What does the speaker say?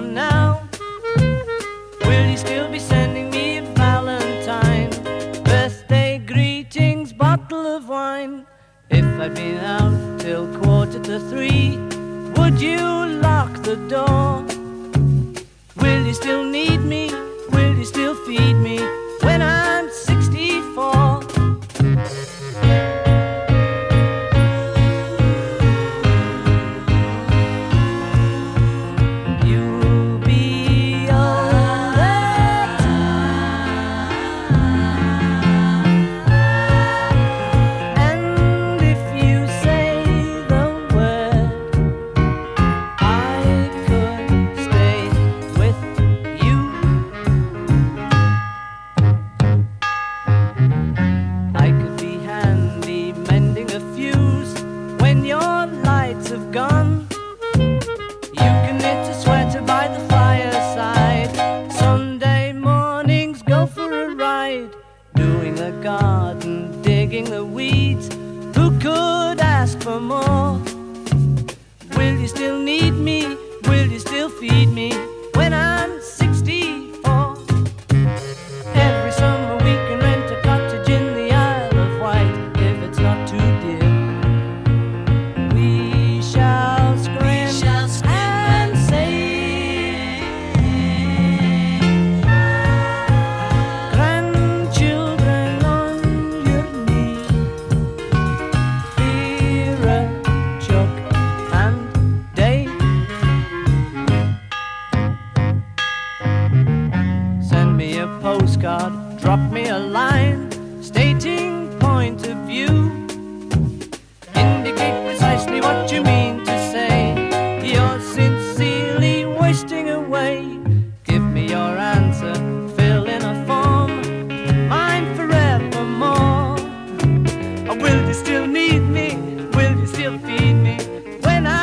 from now? Will you still be sending me a Valentine? Birthday greetings, bottle of wine. If I'd been out till quarter to three, would you lock the door? Will you still need me? Will you still feed me? For more? Will you still need me? Will you still feed me postcard, drop me a line stating point of view. Indicate precisely what you mean to say. You're sincerely wasting away. Give me your answer, fill in a form, mine forevermore. Or will you still need me? Will you still feed me when I?